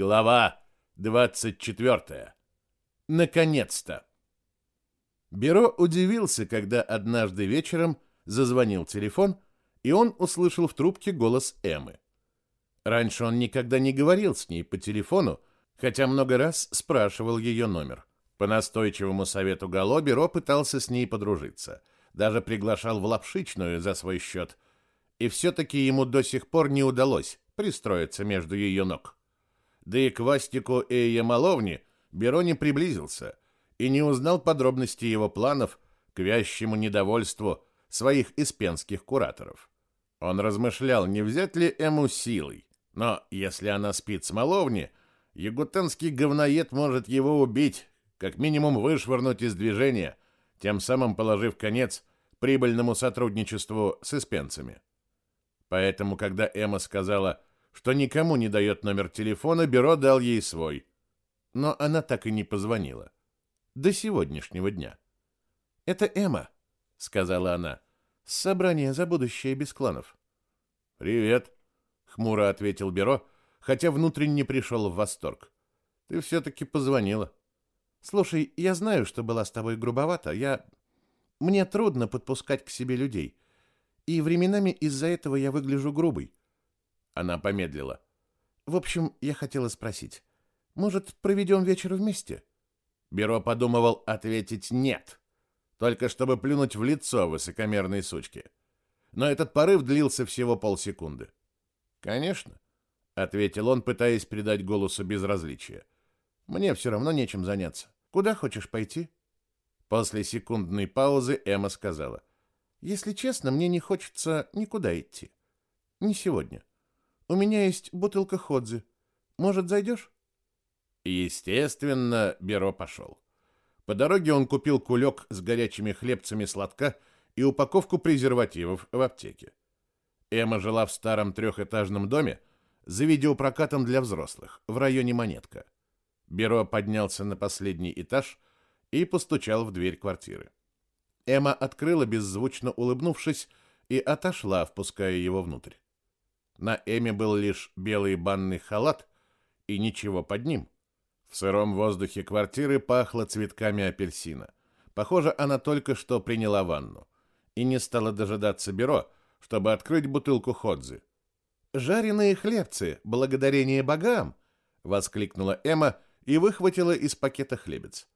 Глава 24. Наконец-то. Бюро удивился, когда однажды вечером зазвонил телефон, и он услышал в трубке голос Эммы. Раньше он никогда не говорил с ней по телефону, хотя много раз спрашивал ее номер. По настойчивому совету Гало Бюро пытался с ней подружиться, даже приглашал в лапшичную за свой счет, и все-таки ему до сих пор не удалось пристроиться между ее ног. Да и к Вастику и Ямаловне Бюро не приблизился и не узнал подробности его планов к вящему недовольству своих испенских кураторов. Он размышлял, не взять ли Эму силой, но если она спит с Маловни, ягутанский говноед может его убить, как минимум вышвырнуть из движения, тем самым положив конец прибыльному сотрудничеству с испенцами. Поэтому, когда Эмма сказала, что никому не дает номер телефона, бюро дал ей свой. Но она так и не позвонила. До сегодняшнего дня. «Это Эмма», — сказала она, — «с собрания за будущее без кланов». «Привет», хмуро ответил Бюро, хотя внутренне пришел в восторг. Ты все-таки позвонила. Слушай, я знаю, что была с тобой грубовата. Я... Мне трудно подпускать к себе людей. И временами из-за этого я выгляжу грубой. Она помедлила. В общем, я хотела спросить. Может, проведем вечер вместе? Бюро подумывал ответить «нет», только чтобы плюнуть в лицо высокомерной сучке. Но этот порыв длился всего полсекунды. Конечно, ответил он, пытаясь придать голосу безразличие. Мне все равно нечем заняться. Куда хочешь пойти? После секундной паузы Эмма сказала: "Если честно, мне не хочется никуда идти. Не сегодня. У меня есть бутылка ходзи. Может, зайдешь?» Естественно, Беро пошел. По дороге он купил кулек с горячими хлебцами сладка и упаковку презервативов в аптеке. Эмма жила в старом трехэтажном доме за видеопрокатом для взрослых в районе Монетка. Бюро поднялся на последний этаж и постучал в дверь квартиры. Эмма открыла, беззвучно улыбнувшись, и отошла, впуская его внутрь. На Эме был лишь белый банный халат и ничего под ним. В сыром воздухе квартиры пахло цветками апельсина. Похоже, она только что приняла ванну и не стала дожидаться бюро, чтобы открыть бутылку ходзи. «Жареные хлебцы, благодарение богам!» — воскликнула Эмма и выхватила из пакета хлебец.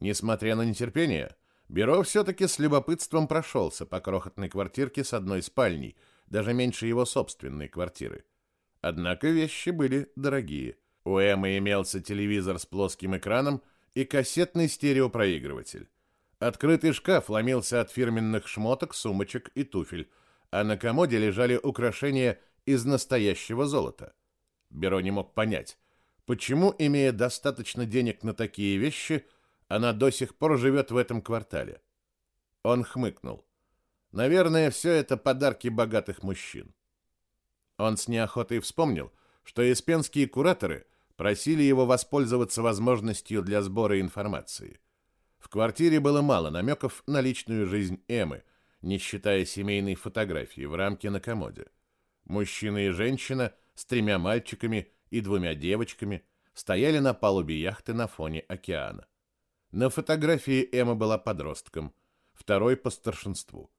Несмотря на нетерпение, Бюро все-таки с любопытством прошелся по крохотной квартирке с одной спальней, даже меньше его собственной квартиры. Однако вещи были дорогие. У Эммы имелся телевизор с плоским экраном и кассетный стереопроигрыватель. Открытый шкаф ломился от фирменных шмоток, сумочек и туфель — а на комоде лежали украшения из настоящего золота. Беро не мог понять, почему, имея достаточно денег на такие вещи, она до сих пор живет в этом квартале. Он хмыкнул. Наверное, все это подарки богатых мужчин. Он с неохотой вспомнил, что испенские кураторы просили его воспользоваться возможностью для сбора информации. В квартире было мало намеков на личную жизнь Эмы – не считая семейной фотографии в рамке на комоде. Мужчина и женщина с тремя мальчиками и двумя девочками стояли на палубе яхты на фоне океана. На фотографии Эмма была подростком, второй по старшинству.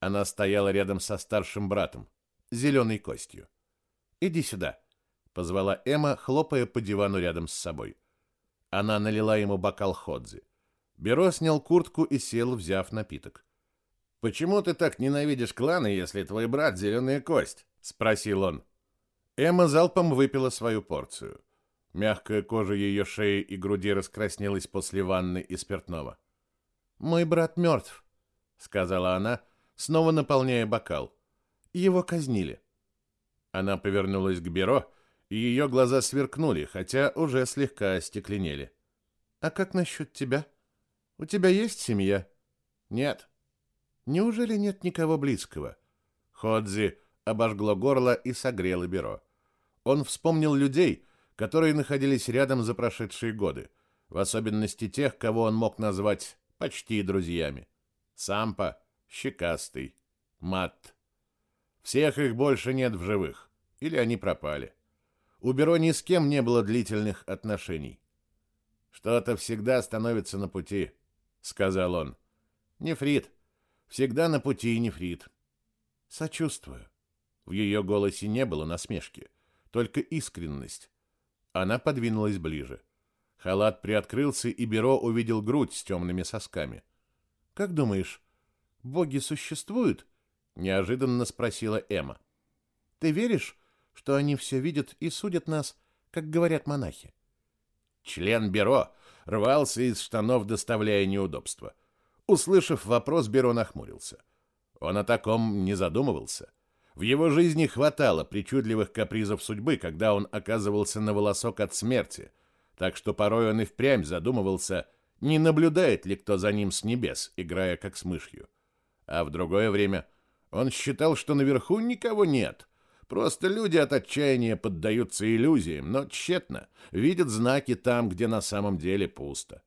Она стояла рядом со старшим братом, зеленой костью. «Иди сюда», — позвала Эмма, хлопая по дивану рядом с собой. Она налила ему бокал ходзи. Беро снял куртку и сел, взяв напиток. «Почему ты так ненавидишь кланы, если твой брат зеленая кость?» — спросил он. Эмма залпом выпила свою порцию. Мягкая кожа ее шеи и груди раскраснелась после ванны и спиртного. «Мой брат мертв», — сказала она, снова наполняя бокал. «Его казнили». Она повернулась к бюро, и ее глаза сверкнули, хотя уже слегка остекленели. «А как насчет тебя? У тебя есть семья?» «Нет», Неужели нет никого близкого? Ходзи обожгло горло и согрело бюро. Он вспомнил людей, которые находились рядом за прошедшие годы, в особенности тех, кого он мог назвать почти друзьями. Сампа, Щекастый, Мат. Всех их больше нет в живых, или они пропали. у Беро ни с кем не было длительных отношений. «Что-то всегда становится на пути», — сказал он. «Нефрит. Всегда на пути нефрит». «Сочувствую». В ее голосе не было насмешки, только искренность. Она подвинулась ближе. Халат приоткрылся, и Беро увидел грудь с темными сосками. «Как думаешь, боги существуют?» — неожиданно спросила Эмма. «Ты веришь, что они все видят и судят нас, как говорят монахи?» Член Беро рвался из штанов, доставляя неудобства. Услышав вопрос, Беро нахмурился. Он о таком не задумывался. В его жизни хватало причудливых капризов судьбы, когда он оказывался на волосок от смерти, так что порой он и впрямь задумывался, не наблюдает ли кто за ним с небес, играя как с мышью. А в другое время он считал, что наверху никого нет. Просто люди от отчаяния поддаются иллюзиям, но тщетно, видят знаки там, где на самом деле пусто.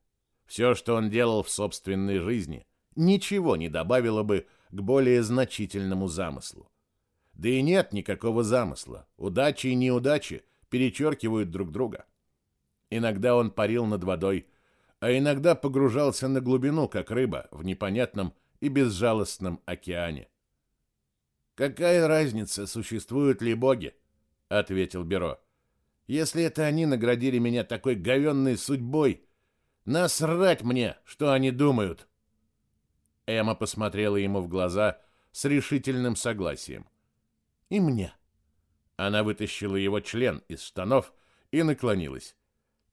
Все, что он делал в собственной жизни, ничего не добавило бы к более значительному замыслу. Да и нет никакого замысла. Удачи и неудачи перечеркивают друг друга. Иногда он парил над водой, а иногда погружался на глубину, как рыба, в непонятном и безжалостном океане. «Какая разница, существуют ли боги?» — ответил Беро. «Если это они наградили меня такой говенной судьбой, насрать мне, что они думают!» Эмма посмотрела ему в глаза с решительным согласием. «И мне». Она вытащила его член из штанов и наклонилась.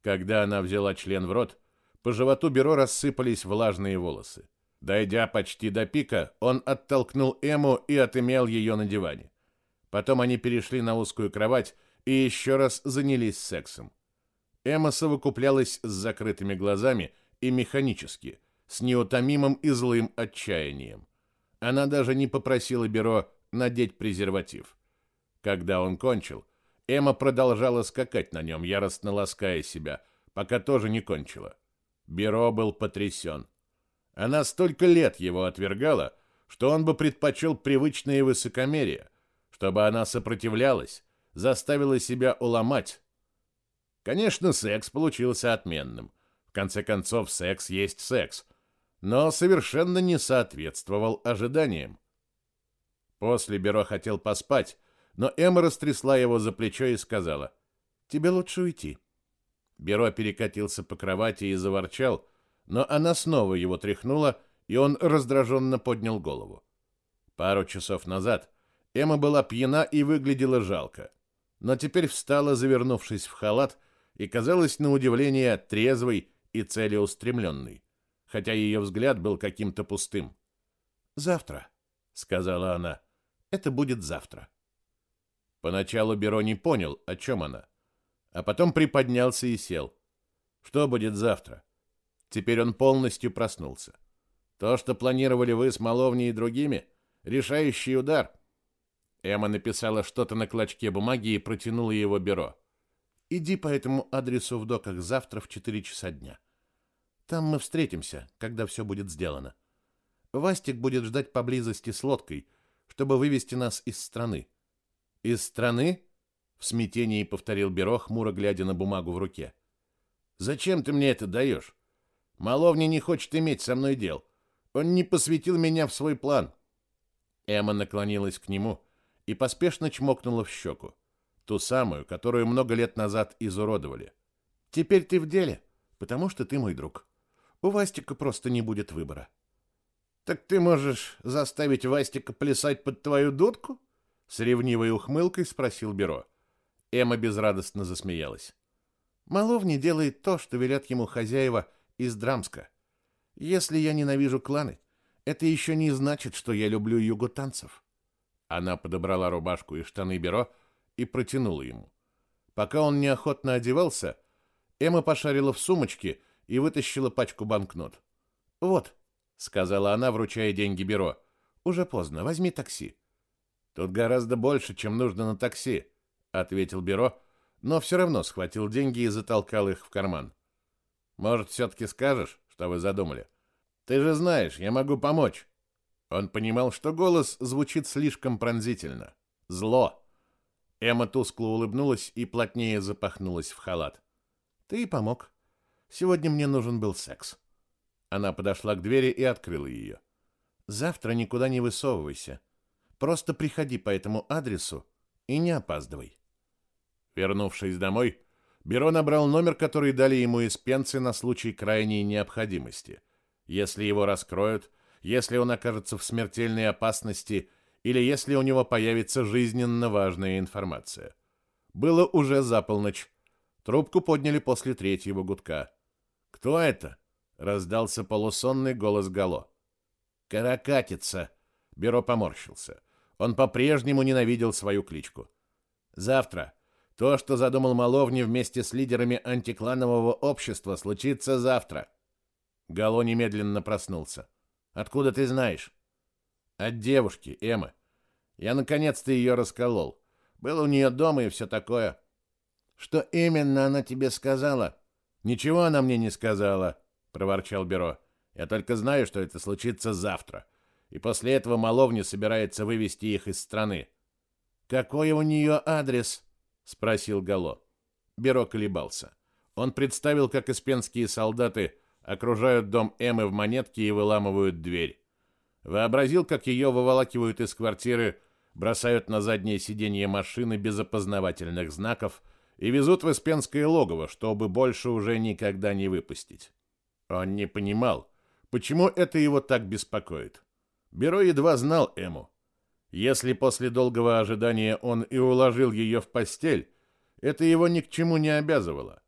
Когда она взяла член в рот, по животу Беро рассыпались влажные волосы. Дойдя почти до пика, он оттолкнул Эму и отымел ее на диване. Потом они перешли на узкую кровать и еще раз занялись сексом. Эмма совокуплялась с закрытыми глазами и механически, с неутомимым и злым отчаянием. Она даже не попросила Беро надеть презерватив. Когда он кончил, Эмма продолжала скакать на нем, яростно лаская себя, пока тоже не кончила. Беро был потрясен. Она столько лет его отвергала, что он бы предпочел привычное высокомерие, чтобы она сопротивлялась, заставила себя уломать. Конечно, секс получился отменным. В конце концов, секс есть секс, но совершенно не соответствовал ожиданиям. После Беро хотел поспать, но Эмма растрясла его за плечо и сказала, «Тебе лучше уйти». Беро перекатился по кровати и заворчал, но она снова его тряхнула, и он раздраженно поднял голову. Пару часов назад Эмма была пьяна и выглядела жалко, но теперь встала, завернувшись в халат, и казалась на удивление трезвой и целеустремленной, хотя ее взгляд был каким-то пустым. «Завтра», — сказала она, — «это будет завтра». Поначалу Беро не понял, о чем она, а потом приподнялся и сел. Что будет завтра? Теперь он полностью проснулся. То, что планировали вы с Маловней и другими, решающий удар. Эмма написала что-то на клочке бумаги и протянула его Беро. Иди по этому адресу в доках завтра в 4 часа дня. Там мы встретимся, когда все будет сделано. Вастик будет ждать поблизости с лодкой, чтобы вывести нас из страны. «Из страны?» — в смятении повторил Беро, хмуро глядя на бумагу в руке. «Зачем ты мне это даешь? Маловни не хочет иметь со мной дел. Он не посвятил меня в свой план». Эмма наклонилась к нему и поспешно чмокнула в щеку. Ту самую, которую много лет назад изуродовали. «Теперь ты в деле, потому что ты мой друг. У Вастика просто не будет выбора». «Так ты можешь заставить Вастика плясать под твою дудку?» С ревнивой ухмылкой спросил Беро. Эмма безрадостно засмеялась. Маловни делает то, что велят ему хозяева из Драмска. Если я ненавижу кланы, это еще не значит, что я люблю юго танцев. Она подобрала рубашку и штаны Беро и протянула ему. Пока он неохотно одевался, Эмма пошарила в сумочке и вытащила пачку банкнот. «Вот», — сказала она, вручая деньги Беро, — «уже поздно, возьми такси». Тут гораздо больше, чем нужно на такси, ответил Беро, но все равно схватил деньги и затолкал их в карман. Может, все-таки скажешь, что вы задумали? Ты же знаешь, я могу помочь. Он понимал, что голос звучит слишком пронзительно. Зло. Эмма тускло улыбнулась и плотнее запахнулась в халат. Ты помог. Сегодня мне нужен был секс. Она подошла к двери и открыла ее. Завтра никуда не высовывайся. Просто приходи по этому адресу и не опаздывай. Вернувшись домой, Беро набрал номер, который дали ему испенцы на случай крайней необходимости. Если его раскроют, если он окажется в смертельной опасности или если у него появится жизненно важная информация. Было уже за полночь. Трубку подняли после третьего гудка. «Кто это?» — раздался полусонный голос Гало. «Каракатица!» — Беро поморщился. Он по-прежнему ненавидел свою кличку. «Завтра то, что задумал Маловни вместе с лидерами антикланового общества, случится завтра. Гало немедленно проснулся. Откуда ты знаешь? От девушки, Эммы. Я наконец-то ее расколол. Был у нее дома и все такое. Что именно она тебе сказала? Ничего она мне не сказала, проворчал Беро. Я только знаю, что это случится завтра. И после этого Маловни собирается вывести их из страны. Какой у нее адрес? Спросил Гало. Беро колебался. Он представил, как испенские солдаты окружают дом Эммы в монетке и выламывают дверь. Вообразил, как ее выволакивают из квартиры, бросают на заднее сиденье машины без опознавательных знаков и везут в испенское логово, чтобы больше уже никогда не выпустить. Он не понимал, почему это его так беспокоит. Беро едва знал Эму. Если после долгого ожидания он и уложил ее в постель, это его ни к чему не обязывало.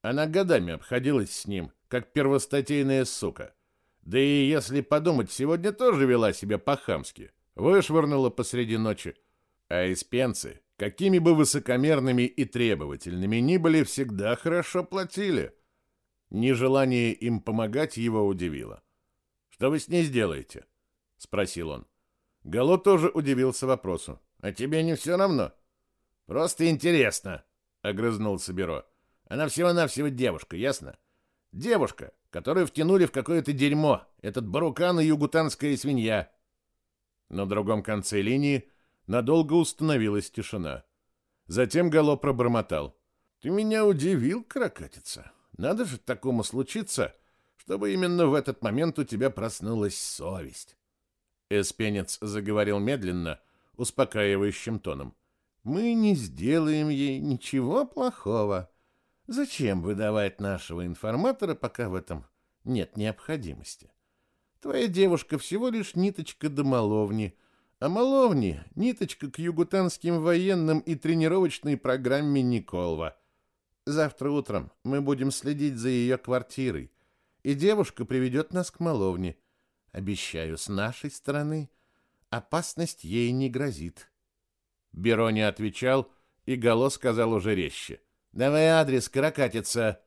Она годами обходилась с ним, как первостатейная сука. Да и если подумать, сегодня тоже вела себя по-хамски. Вышвырнула посреди ночи. А испенцы, какими бы высокомерными и требовательными ни были, всегда хорошо платили. Нежелание им помогать его удивило. «Что вы с ней сделаете?» — спросил он. Гало тоже удивился вопросу. «А тебе не все равно?» «Просто интересно», — огрызнулся Беро. «Она всего-навсего девушка, ясно? Девушка, которую втянули в какое-то дерьмо. Этот барукан и югутанская свинья». На другом конце линии надолго установилась тишина. Затем Гало пробормотал. «Ты меня удивил, крокатица. Надо же такому случиться, чтобы именно в этот момент у тебя проснулась совесть». Эспенец заговорил медленно, успокаивающим тоном. «Мы не сделаем ей ничего плохого. Зачем выдавать нашего информатора, пока в этом нет необходимости? Твоя девушка всего лишь ниточка до маловни, а маловни — ниточка к югутанским военным и тренировочной программе Николва. Завтра утром мы будем следить за ее квартирой, и девушка приведет нас к маловне». Обещаю, с нашей стороны опасность ей не грозит. Беро не отвечал, и Гало сказал уже резче. «Давай адрес, каракатица!»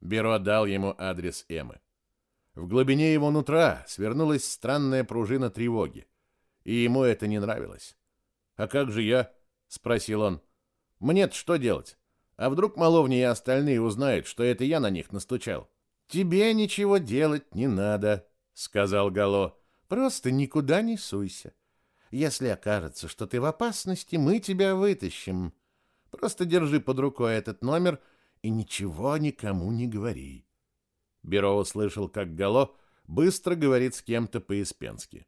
Беро дал ему адрес Эмы. В глубине его нутра свернулась странная пружина тревоги, и ему это не нравилось. «А как же я?» — спросил он. «Мне-то что делать? А вдруг Маловни и остальные узнают, что это я на них настучал?» «Тебе ничего делать не надо», сказал Гало. Просто никуда не суйся. Если окажется, что ты в опасности, мы тебя вытащим. Просто держи под рукой этот номер и ничего никому не говори. Беро услышал, как Гало быстро говорит с кем-то по-испенски.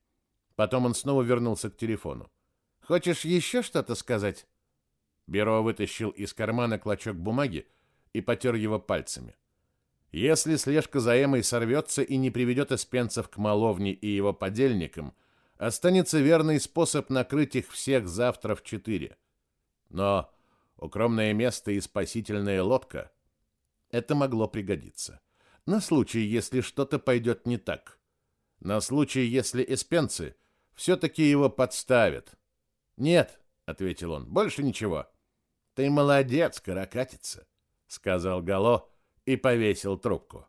Потом он снова вернулся к телефону. Хочешь еще что-то сказать? Беро вытащил из кармана клочок бумаги и потер его пальцами. Если слежка за Эмой сорвется и не приведет эспенцев к Маловне и его подельникам, останется верный способ накрыть их всех завтра в четыре. Но укромное место и спасительная лодка — это могло пригодиться. На случай, если что-то пойдет не так. На случай, если эспенцы все-таки его подставят. «Нет», — ответил он, — «больше ничего». «Ты молодец, каракатица», — сказал Гало, — и повесил трубку.